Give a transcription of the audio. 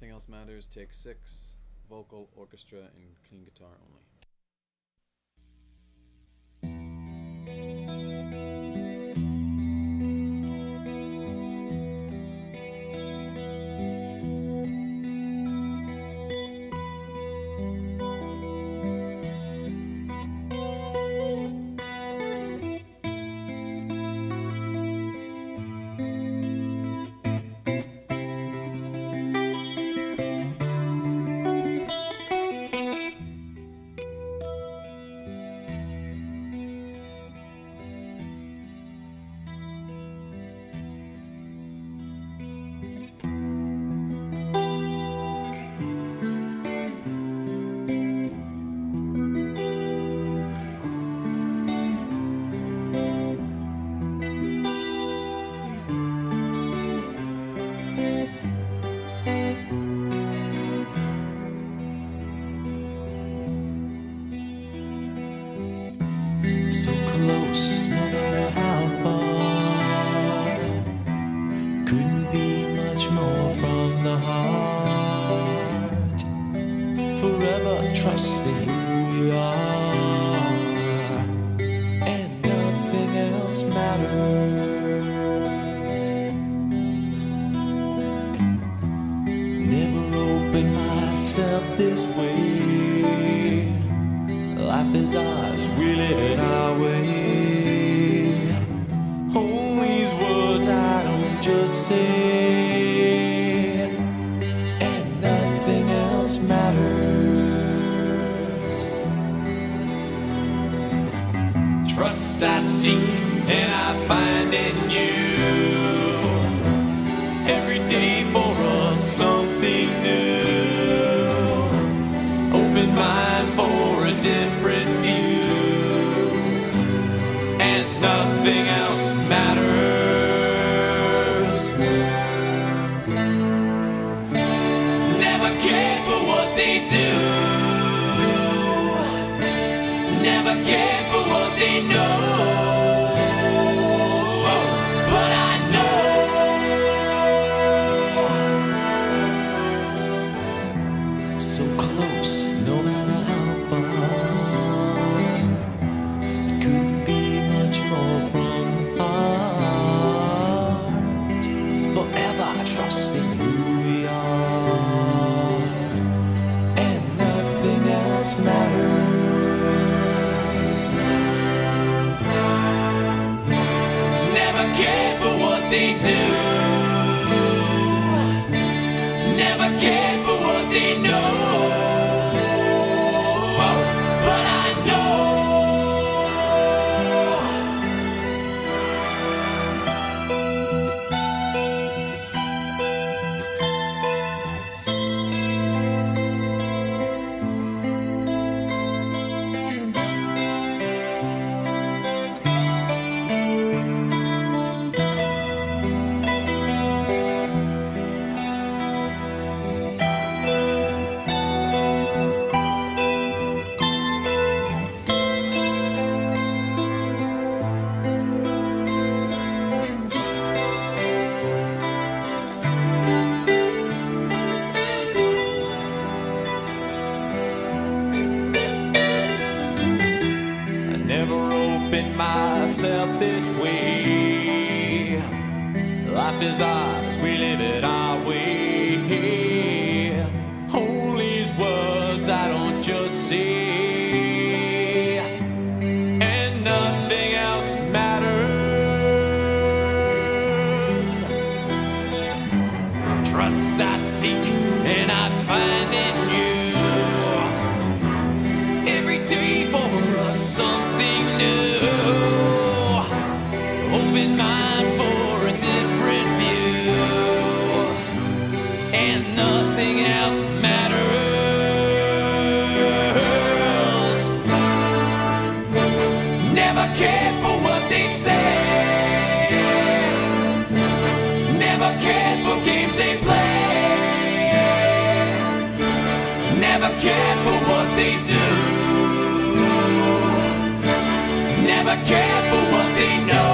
Nothing Else Matters, take six, vocal, orchestra, and clean guitar only. So close, matter how far. Couldn't be much more from the heart. Forever trusting who we are, and nothing else matters. Never opened myself this way. Life is ours, we live it our way. All these words I don't just say, and nothing else matters. Trust I seek and I find in you. Every day for nothing else matters. Never cared for what they do. Never cared for what they know. But I know so close, myself this way. Life is ours, we live it our way. All these words I don't just say, and nothing else matters. Trust I seek and I find in you. and nothing else matters. Never cared for what they say, never cared for games they play, never cared for what they do, never cared for what they know.